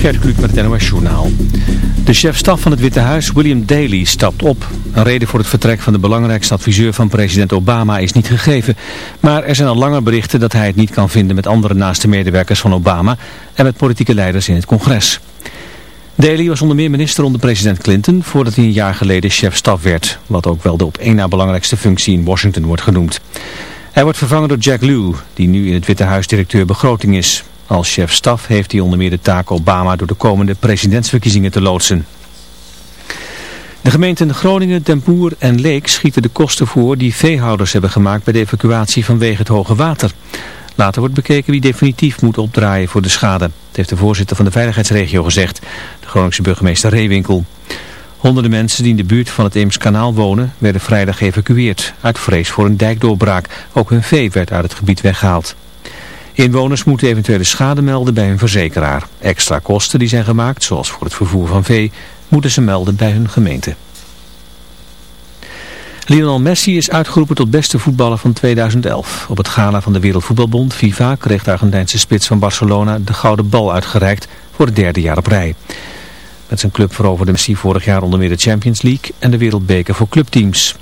Gert Kluk met het NOS Journaal. De chef-staf van het Witte Huis, William Daley, stapt op. Een reden voor het vertrek van de belangrijkste adviseur van president Obama is niet gegeven. Maar er zijn al langer berichten dat hij het niet kan vinden met andere naaste medewerkers van Obama en met politieke leiders in het congres. Daley was onder meer minister onder president Clinton voordat hij een jaar geleden chef-staf werd. Wat ook wel de op één na belangrijkste functie in Washington wordt genoemd. Hij wordt vervangen door Jack Lew, die nu in het Witte Huis directeur begroting is. Als chef-staf heeft hij onder meer de taak Obama door de komende presidentsverkiezingen te loodsen. De gemeenten Groningen, Den Boer en Leek schieten de kosten voor die veehouders hebben gemaakt bij de evacuatie vanwege het hoge water. Later wordt bekeken wie definitief moet opdraaien voor de schade. Dat heeft de voorzitter van de veiligheidsregio gezegd, de Groningse burgemeester Reewinkel. Honderden mensen die in de buurt van het Eemskanaal wonen werden vrijdag geëvacueerd. Uit vrees voor een dijkdoorbraak. Ook hun vee werd uit het gebied weggehaald. Inwoners moeten eventuele schade melden bij hun verzekeraar. Extra kosten die zijn gemaakt, zoals voor het vervoer van vee, moeten ze melden bij hun gemeente. Lionel Messi is uitgeroepen tot beste voetballer van 2011. Op het gala van de Wereldvoetbalbond, FIFA, kreeg de Argentijnse spits van Barcelona de gouden bal uitgereikt voor het derde jaar op rij. Met zijn club veroverde Messi vorig jaar onder meer de Champions League en de Wereldbeker voor clubteams.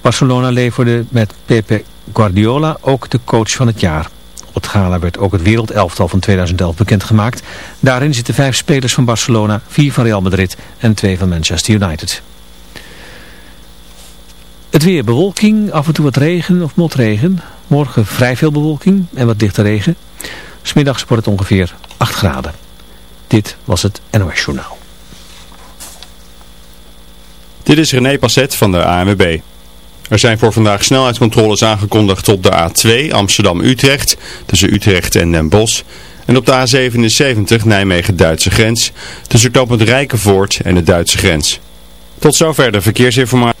Barcelona leverde met Pepe Guardiola ook de coach van het jaar. Op het gala werd ook het wereldelftal van 2011 bekendgemaakt. Daarin zitten vijf spelers van Barcelona, vier van Real Madrid en twee van Manchester United. Het weer bewolking, af en toe wat regen of motregen. Morgen vrij veel bewolking en wat dichte regen. Smiddags wordt het ongeveer 8 graden. Dit was het NOS Journaal. Dit is René Passet van de ANWB. Er zijn voor vandaag snelheidscontroles aangekondigd op de A2 Amsterdam-Utrecht tussen Utrecht en Den Bosch. En op de A77 Nijmegen-Duitse grens tussen knooppunt Rijkenvoort en de Duitse grens. Tot zover de verkeersinformatie.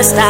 está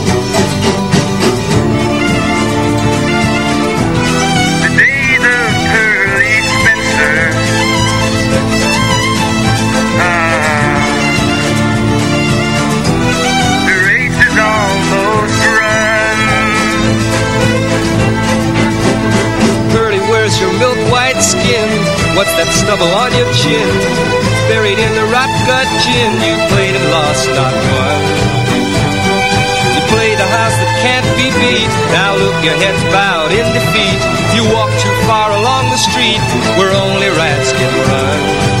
What's that stubble on your chin? Buried in the rot gut gin. You played and lost, not won You played a house that can't be beat. Now look, your head's bowed in defeat. You walk too far along the street Where only rats can run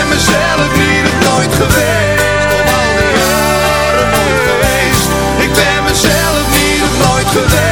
mezelf niet op nooit geweest. Op al jaren geweest. Ik ben mezelf niet op nooit geweest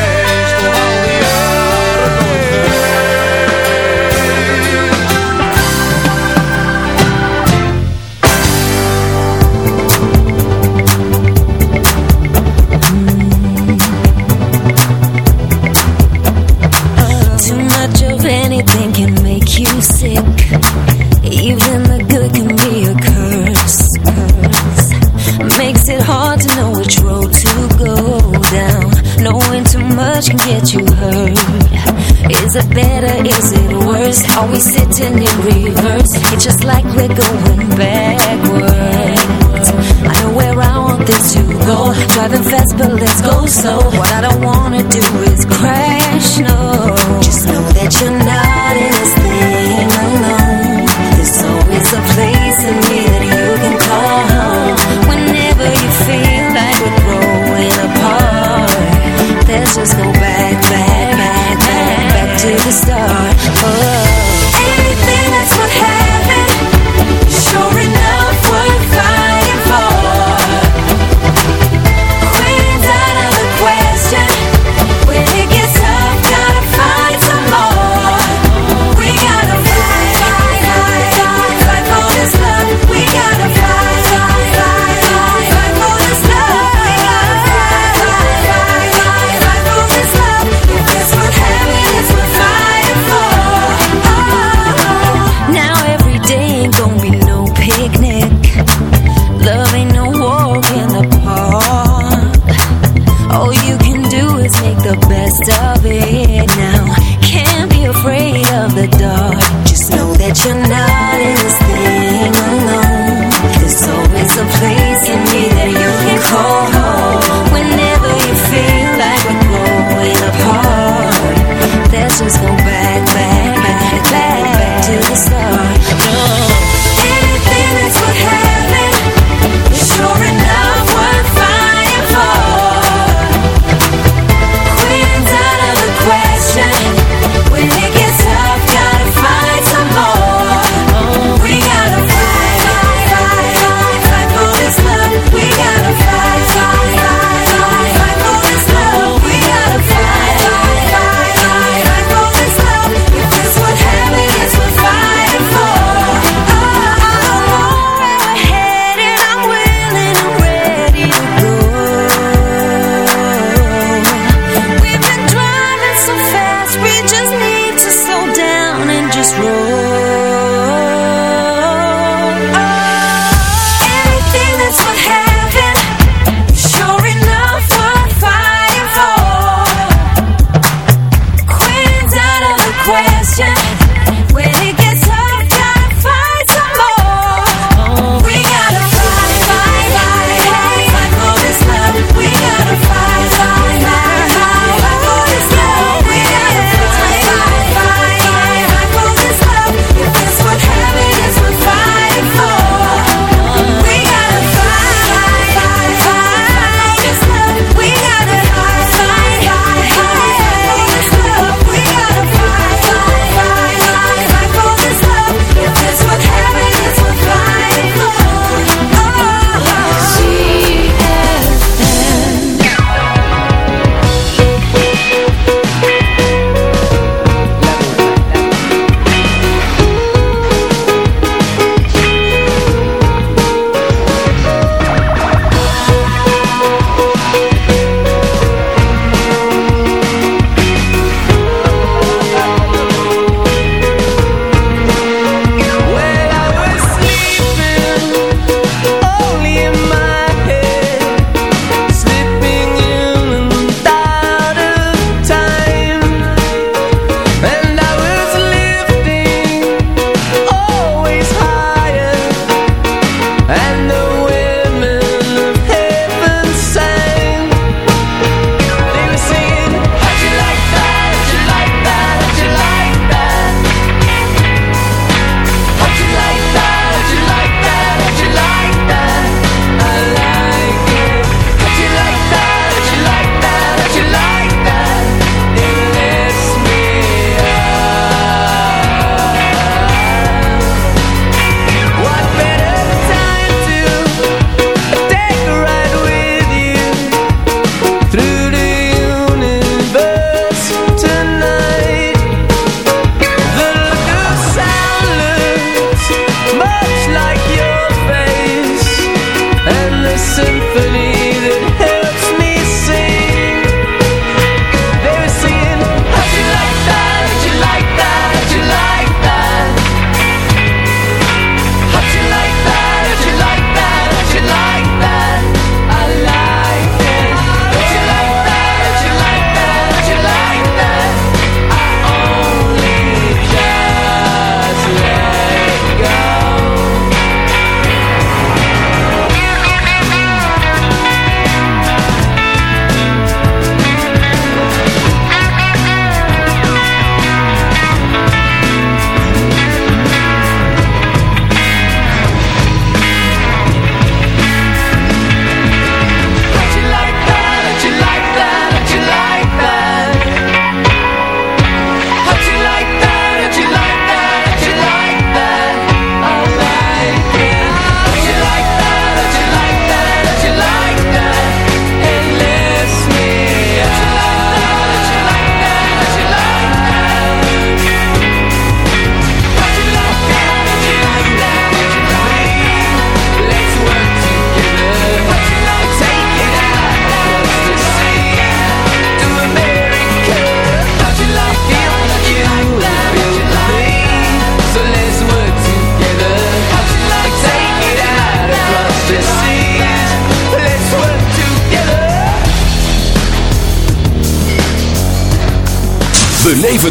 just like we're going backwards. I know where I want this to go. Driving fast, but let's go slow. What I don't wanna do is crash. No, just know that you're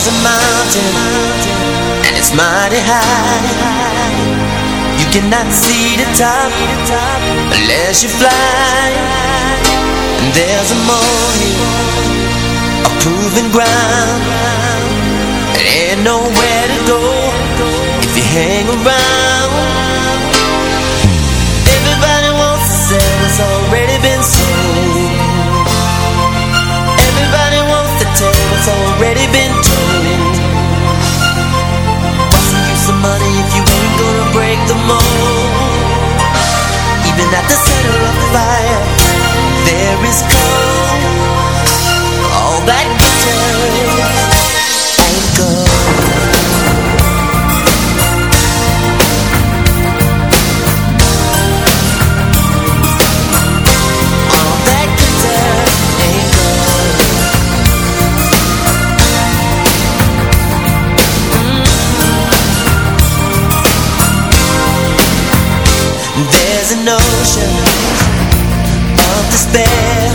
There's a mountain And it's mighty high. You cannot see the top Unless you fly. And there's a molehill A proven ground There ain't nowhere to go If you hang around. Everybody wants to sell what's already been sold Everybody been told What's the use of money if you ain't gonna break the mold. Even at the center of the fire There is cold An of despair.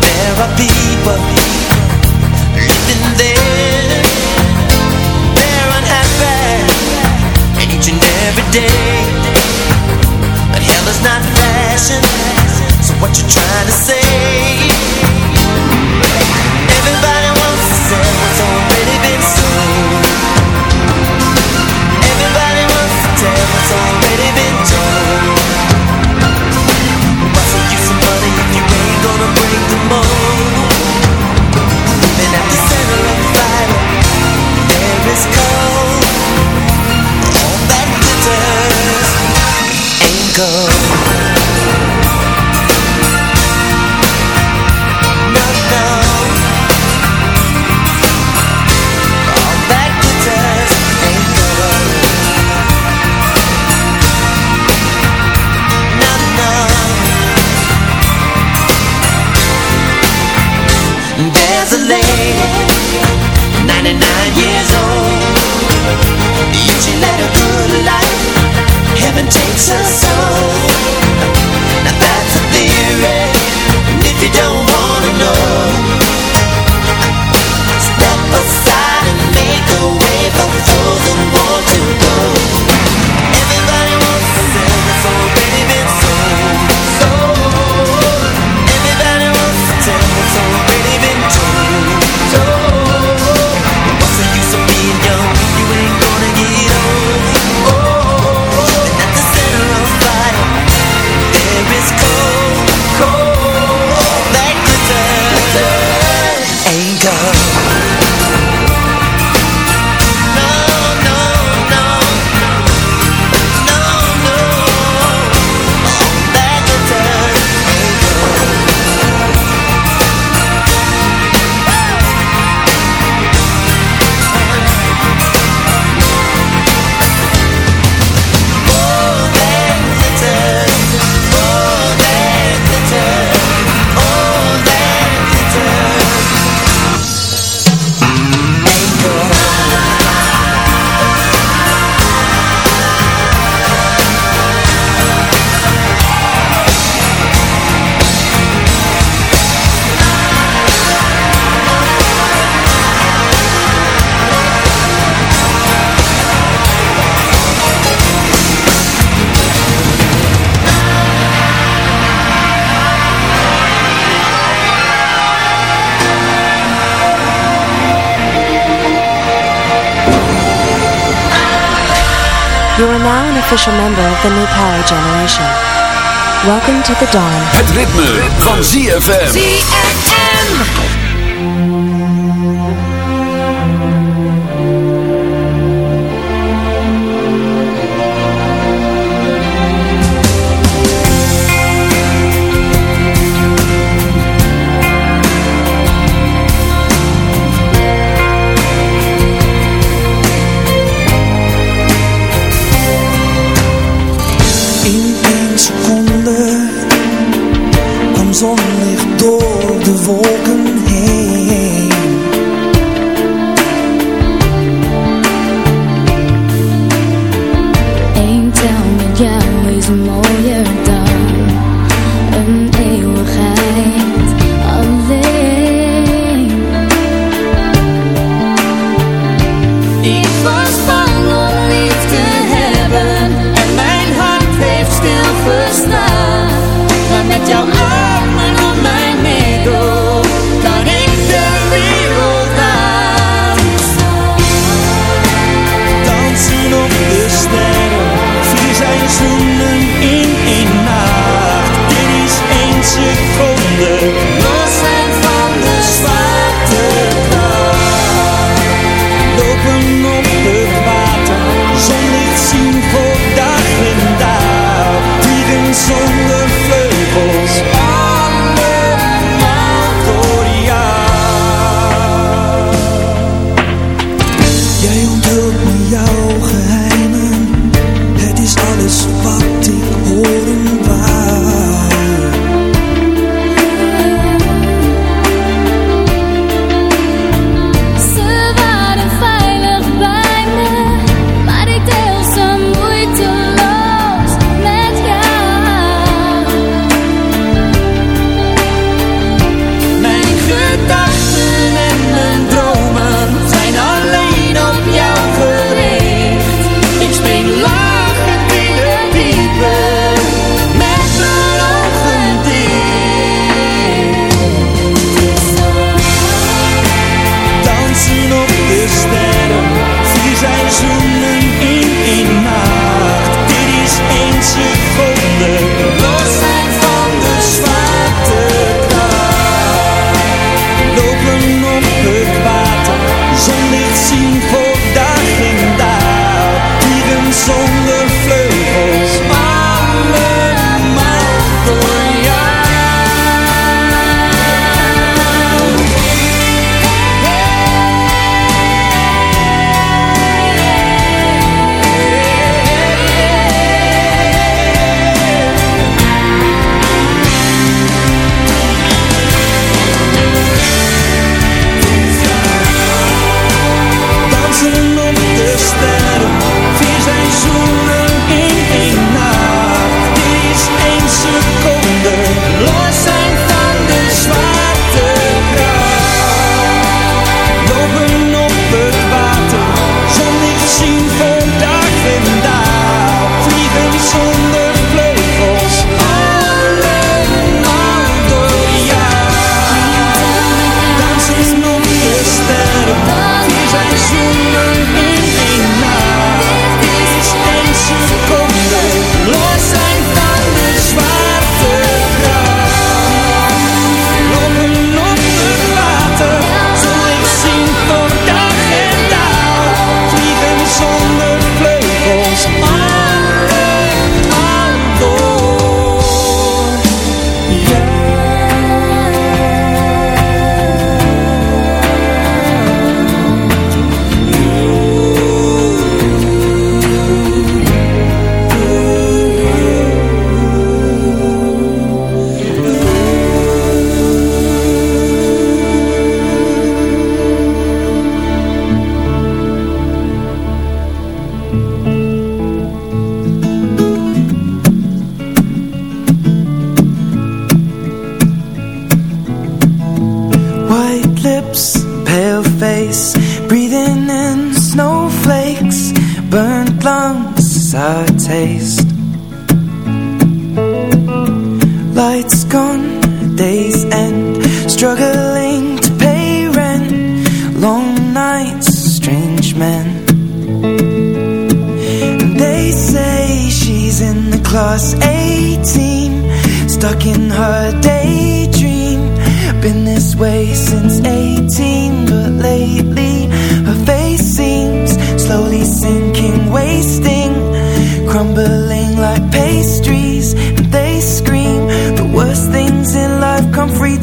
There are people living there. They're unhappy each and every day. But hell is not fashion So what you trying to say? There official member of the New Power Generation. Welcome to the dawn. Het ritme, van ZFM. ZFM.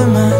모르만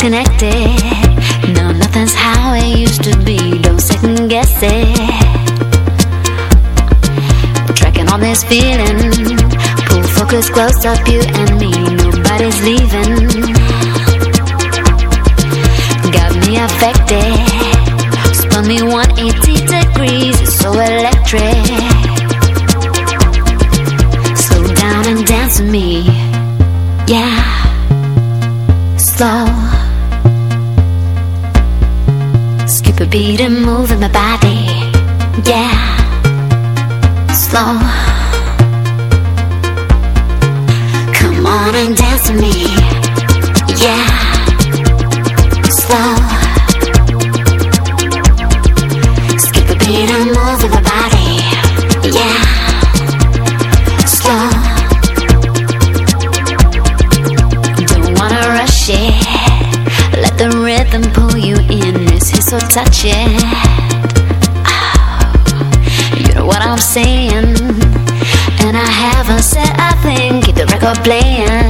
disconnected. No, nothing's how it used to be. Don't second guess it. Tracking all this feeling. Pull focus close up, you and me. Nobody's leaving. Got me affected. Spun me 180 degrees. It's so electric. Slow down and dance with me. Yeah. Slow beat and moving my body. Yeah, slow. Come on and dance with me. touch it. Oh, you know what I'm saying? And I haven't said a thing. Keep the record playing.